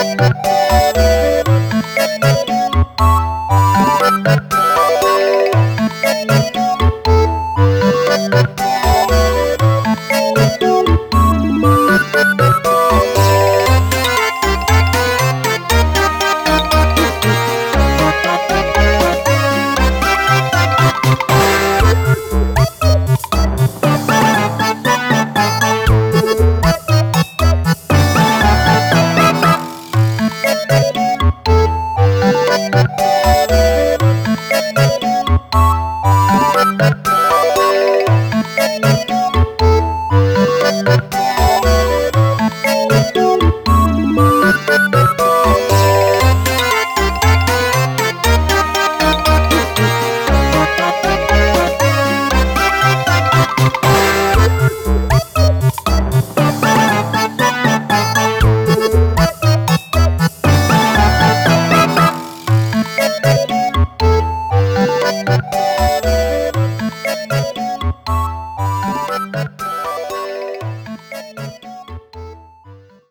Thank